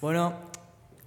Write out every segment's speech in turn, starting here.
Bueno,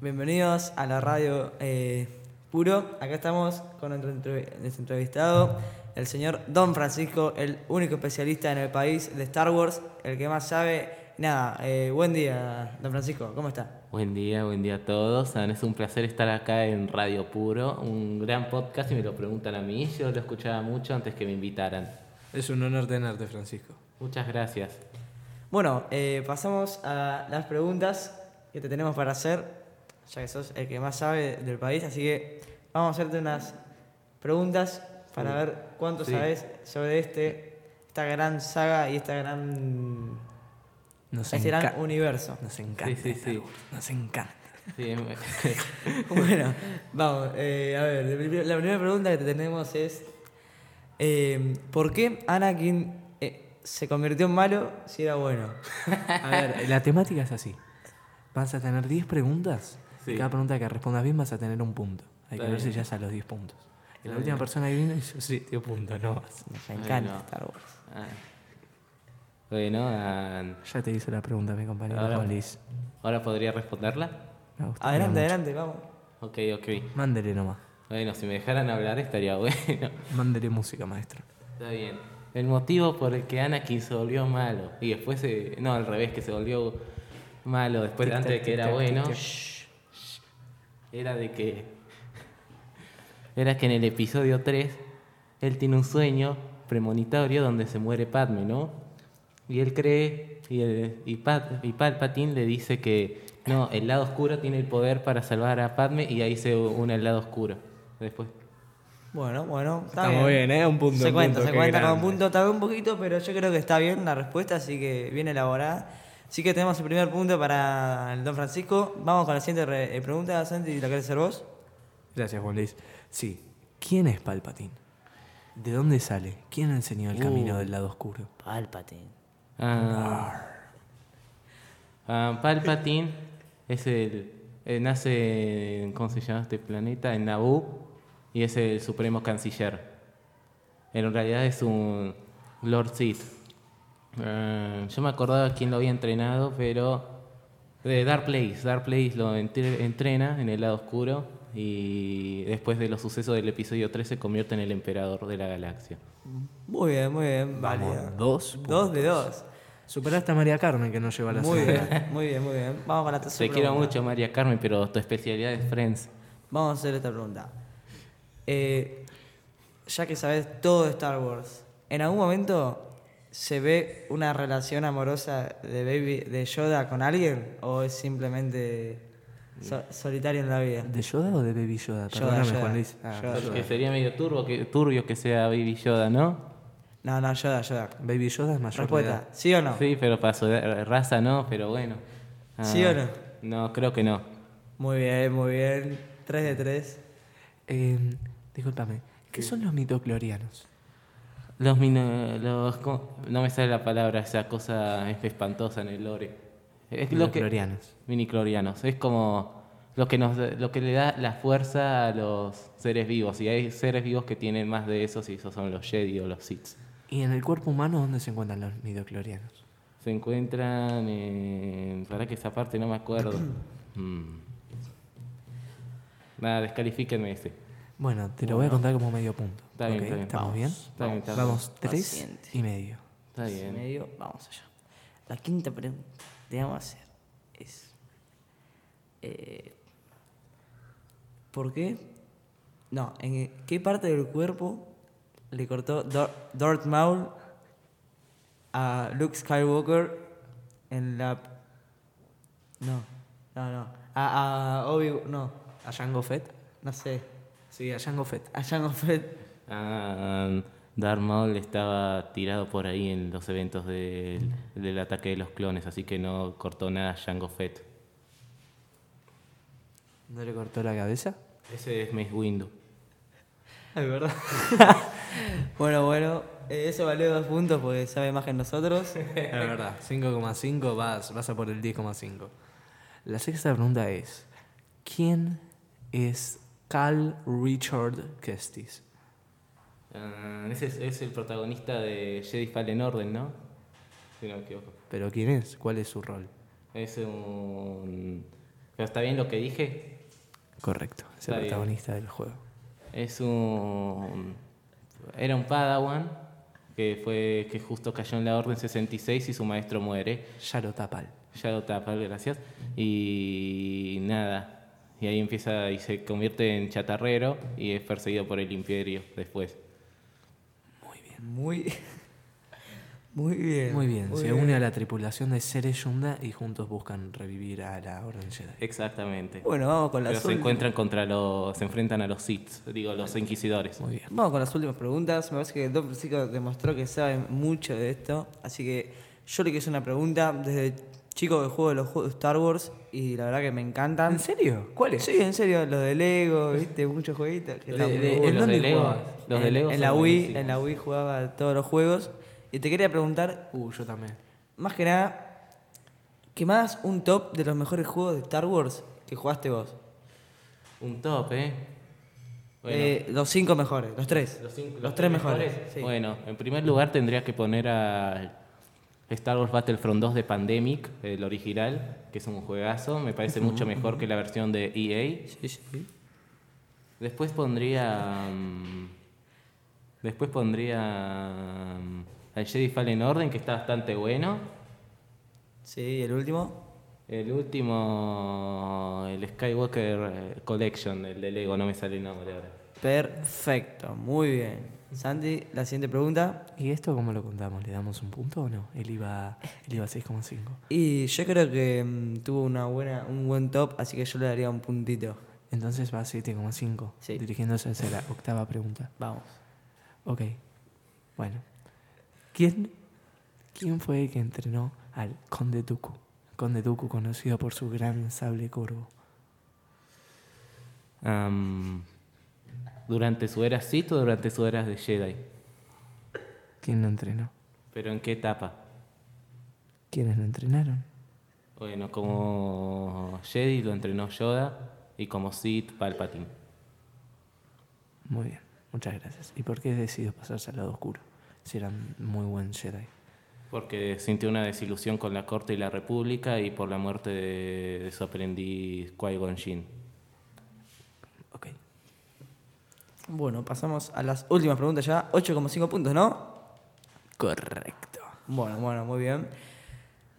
bienvenidos a la radio eh, Puro. Acá estamos con nuestro, entrev- nuestro entrevistado, el señor Don Francisco, el único especialista en el país de Star Wars, el que más sabe. Nada, eh, buen día, Don Francisco, ¿cómo está? Buen día, buen día a todos. Es un placer estar acá en Radio Puro, un gran podcast y me lo preguntan a mí. Yo lo escuchaba mucho antes que me invitaran. Es un honor tenerte, Francisco. Muchas gracias. Bueno, eh, pasamos a las preguntas que te tenemos para hacer, ya que sos el que más sabe del país, así que vamos a hacerte unas preguntas para ver cuánto Sí. sabes sobre este, esta gran saga y esta gran, Nos, este gran universo. nos encanta. Sí, sí, sí. Nos encanta. Bueno, vamos, eh, a ver, la primera pregunta que te tenemos es, eh, ¿por qué Anakin eh, se convirtió en malo si era bueno? A ver, la temática es así. Vas a tener 10 preguntas. Sí. Y cada pregunta que respondas bien vas a tener un punto. Hay Está que ver si ya a los 10 puntos. Y la última persona que vino hizo sí, dio punto, no más. Nos encanta. Star Wars. ah. Bueno, ah, Ya te hizo la pregunta mi compañero Ahora- Juan Luis. ¿ahora podría responderla? Me gusta Adelante, mucho. adelante, vamos. Ok, ok. Mándele nomás. Bueno, si me dejaran hablar estaría bueno. Mándele música, maestro. Está bien. El motivo por el que Anakin se volvió malo y después se... No, al revés, que se volvió malo después Tic, antes de que tic, era bueno. Era de que... Era que en el episodio 3 él tiene un sueño premonitorio donde se muere Padme, ¿no? Y él cree, y, el- y, Pat- y Palpatine le dice que no, el lado oscuro tiene el poder para salvar a Padme y ahí se une el lado oscuro. Después. Bueno, bueno, está Estamos bien, ¿eh? Un punto. Se un cuenta, punto, se cuenta con un punto, tardó un poquito, pero yo creo que está bien la respuesta, así que bien elaborada. Así que tenemos el primer punto para el Don Francisco. Vamos con la siguiente re- eh, pregunta, Santi, ¿la querés hacer vos? Gracias, Juan Luis. Sí. ¿Quién es Palpatine? ¿De dónde sale? ¿Quién enseñó el camino del lado oscuro? Palpatine. Ah, ah, Palpatine es el, eh, nace en, ¿cómo se llama este planeta? En Naboo y es el supremo canciller. En realidad es un Lord Sith. Ah, yo me acordaba quién lo había entrenado, pero de Dark Place. Dark Place lo entre- entrena en el lado oscuro y después de los sucesos del episodio 3 se convierte en el emperador de la galaxia. Muy bien, muy bien, válido. dos Dos de dos. Superaste a María Carmen que no lleva la Muy bien, muy bien, muy bien. Vamos con la tercera Te quiero mucho, María Carmen, pero tu especialidad es Friends. Vamos a hacer esta pregunta. Eh, ya que sabes todo de Star Wars, ¿en algún momento se ve una relación amorosa de Baby de Yoda con alguien o es simplemente so- solitario en la vida? ¿De Yoda o de Baby Yoda? Yoda, Yoda. Juan Luis. Ah, Yoda. Yoda. Que sería medio turbo que, turbio que sea Baby Yoda, ¿no? No, no, Yoda, Yoda. Baby Yoda es mayor de Respuesta, edad. ¿sí o no? Sí, pero para su eh, raza no, pero bueno. Ah, ¿Sí o no? No, creo que no. Muy bien, muy bien. 3 de 3. Eh, discúlpame, ¿qué son los mitoclorianos? Los, los no me sale la palabra, esa cosa espantosa en el lore. Es lo que miniclorianos, es como lo que nos lo que le da la fuerza a los seres vivos y hay seres vivos que tienen más de esos y esos son los Jedi o los Sith. ¿Y en el cuerpo humano dónde se encuentran los mitoclorianos? Se encuentran en... Para que esa parte no me acuerdo. Mm. Nada, descalifíquenme ese. Bueno, te lo voy a contar como medio punto. Está bien, ¿ok? está bien. ¿Estamos Vamos, bien? está bien, está Vamos, bien. tres Paciente. y medio. Está bien. medio, vamos allá. La quinta pregunta que te vamos a hacer es: eh, ¿Por qué? No, ¿en qué parte del cuerpo le cortó Dor- Darth Maul a Luke Skywalker en la. No, no, no. A, a Obi. No, ¿A Jango Fett? no sé. Sí, a Jango Fett. A Jango Fett. Ah, Darth Maul estaba tirado por ahí en los eventos del, del ataque de los clones, así que no cortó nada a Jango Fett. ¿No le cortó la cabeza? Ese es Mace Windu. Es verdad. Bueno, bueno, eh, eso valió dos puntos porque sabe más que nosotros. Es verdad. 5,5 vas, vas a por el 10,5. La sexta pregunta es: ¿Quién es Cal Richard Kestis? Ah, ese es, es el protagonista de Jedi Fallen Order, ¿no? Si no me equivoco. ¿Pero quién es? ¿Cuál es su rol? Es un Pero está bien lo que dije. Correcto, es Está el bien. protagonista del juego. Es un. Era un Padawan que fue que justo cayó en la Orden 66 y su maestro muere. Yaro Tapal. Shadow Tapal, gracias. Y nada. Y ahí empieza y se convierte en chatarrero y es perseguido por el Imperio después. Muy. Muy bien. Muy bien, se une a la tripulación de Sere Yunda y juntos buscan revivir a la Orden Jedi. Exactamente. Bueno, vamos con Pero las se últimas. encuentran contra los. se enfrentan a los Sith, digo, los Inquisidores. Muy bien. Vamos con las últimas preguntas. Me parece que Don Francisco demostró que sabe mucho de esto. Así que yo le quiero hacer una pregunta. Desde chico que juego los juegos de Star Wars y la verdad que me encantan. ¿En serio? ¿Cuál Sí, en serio, los de Lego, viste, muchos jueguitos. que Los de- de-. ¿en los dónde de Lego, los de Lego en la Wii, buenísimos. en la Wii jugaba todos los juegos. Y te quería preguntar, Uh, yo también. más que nada, que más un top de los mejores juegos de Star Wars que jugaste vos. Un top, ¿eh? Bueno, Eh, los cinco mejores, los tres. los, cinco- los tres mejores. sí. Bueno, en primer lugar tendría que poner a Star Wars Battlefront 2 de Pandemic, el original, que es un juegazo. Me parece mucho mejor que la versión de EA. Sí, sí. Después pondría. mm, después pondría. mm, al Jedi Fallen Order, que está bastante bueno. Sí, el último. El último. El Skywalker eh, Collection, el de Lego, no me sale el nombre ahora. Perfecto, muy bien. Santi, la siguiente pregunta. ¿Y esto cómo lo contamos? ¿Le damos un punto o no? Él iba, él iba a 6,5. Y yo creo que mm, tuvo una buena, un buen top, así que yo le daría un puntito. Entonces va a 7,5. Sí. Dirigiéndose hacia la octava pregunta. Vamos. Ok. Bueno. ¿Quién, ¿Quién fue el que entrenó al Conde Dooku? Conde Dooku, conocido por su gran sable corvo. Am, ¿Durante su era Sith o durante su era de Jedi? ¿Quién lo entrenó? ¿Pero en qué etapa? ¿Quiénes lo entrenaron? Bueno, como Jedi lo entrenó Yoda y como Sith Palpatine. Muy bien, muchas gracias. ¿Y por qué decidió pasarse al lado oscuro? Si era muy buen Jedi. Porque sintió una desilusión con la corte y la república y por la muerte de, de su aprendiz Qui-Gon Jinn. Ok. Bueno, pasamos a las últimas preguntas ya. 8,5 puntos, ¿no? Correcto. Bueno, bueno, muy bien.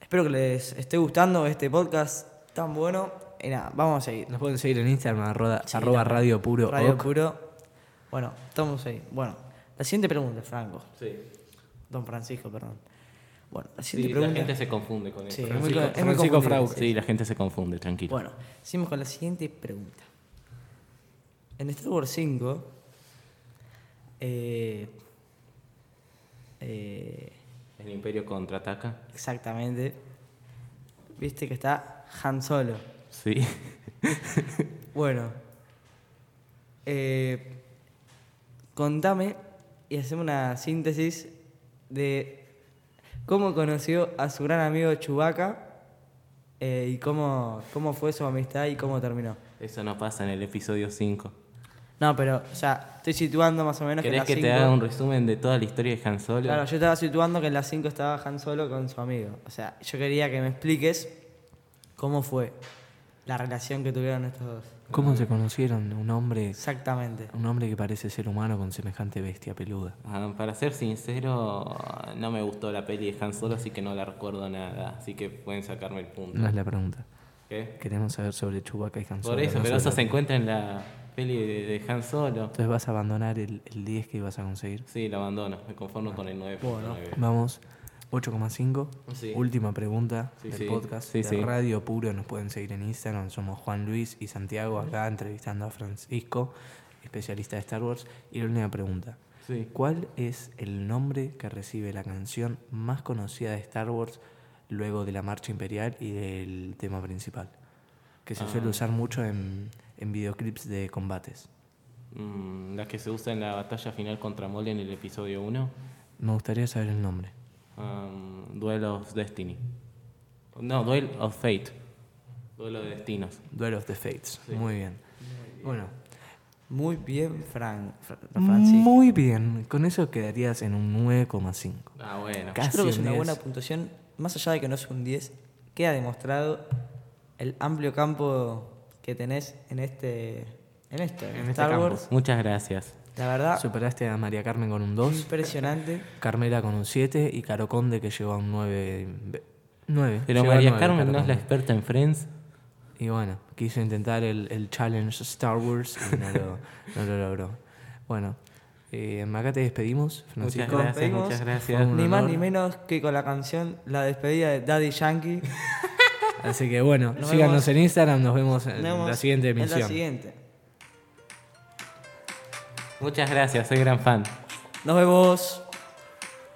Espero que les esté gustando este podcast tan bueno. Y nada, vamos a seguir. Nos pueden seguir en Instagram, arroba, Sí, arroba la- radio puro. Radio ok. Puro. Bueno, estamos ahí. Bueno, la siguiente pregunta, Franco. Sí. Don Francisco, perdón. Bueno, la Sí, siguiente la pregunta. gente se confunde con Sí, eso. es muy, Francisco- es muy Francisco confundible, Frauque. Sí, la gente se confunde, tranquilo. Bueno, seguimos con la siguiente pregunta. En Star Wars 5, eh, eh, El Imperio contraataca. exactamente, viste que está Han Solo. Sí. Bueno, eh, contame y hacemos una síntesis de cómo conoció a su gran amigo Chewbacca eh, y cómo, cómo fue su amistad y cómo terminó. Eso no pasa en el episodio 5. No, pero, o sea, estoy situando más o menos que en ¿Querés que te 5 haga un resumen de toda la historia de Han Solo? Claro, yo estaba situando que en la 5 estaba Han Solo con su amigo. O sea, yo quería que me expliques cómo fue la relación que tuvieron estos dos. ¿Cómo se conocieron? Un hombre, Exactamente. un hombre que parece ser humano con semejante bestia peluda. Ah, para ser sincero, no me gustó la peli de Han Solo, así que no la recuerdo nada. Así que pueden sacarme el punto. No es la pregunta. ¿Qué? Queremos saber sobre Chewbacca y Han Solo. Por eso, no pero eso se encuentra en la peli de, de Han Solo. Entonces vas a abandonar el, el 10 que ibas a conseguir. Sí, lo abandono, me conformo con el 9.9. Vamos, 8,5. Sí. Última pregunta Sí, del sí. podcast de. Radio Puro. Nos pueden seguir en Instagram. Somos Juan Luis y Santiago acá entrevistando a Francisco, especialista de Star Wars. Y la última pregunta. Sí. ¿Cuál es el nombre que recibe la canción más conocida de Star Wars luego de la marcha imperial y del tema principal? Que se suele Ah. usar mucho en, en videoclips de combates. Mm, la que se usa en la batalla final contra Mole en el episodio 1. Me gustaría saber el nombre. Um, Duel of Destiny. No, Duel of Fate. Duelo de destinos. Duel of the Fates. Sí. Muy bien. Bueno, Muy bien, Fran, Fra- Francisco. muy bien. Con eso quedarías en un 9,5. Ah, bueno. Casi Yo creo que es un una 10. buena puntuación, más allá de que no es un 10, queda demostrado el amplio campo que tenés en este, en este, En en este Star campo. Wars. Muchas gracias. La verdad, Superaste a María Carmen con un 2, impresionante. Carmela con un 7 y Caro Conde que llegó a un 9. 9. Pero llegó María 9, Carmen Caro no es la experta en Friends. Y bueno, quiso intentar el, el challenge Star Wars y no lo, no lo logró. Bueno, eh, acá te despedimos, Muchas Francisco. gracias, despedimos. muchas gracias. Ni más honor. ni menos que con la canción La despedida de Daddy Yankee. Así que bueno, Nos síganos vemos. en Instagram, nos vemos en Nos vemos la siguiente En la emisión. siguiente. Muchas gracias, soy gran fan. Nos vemos.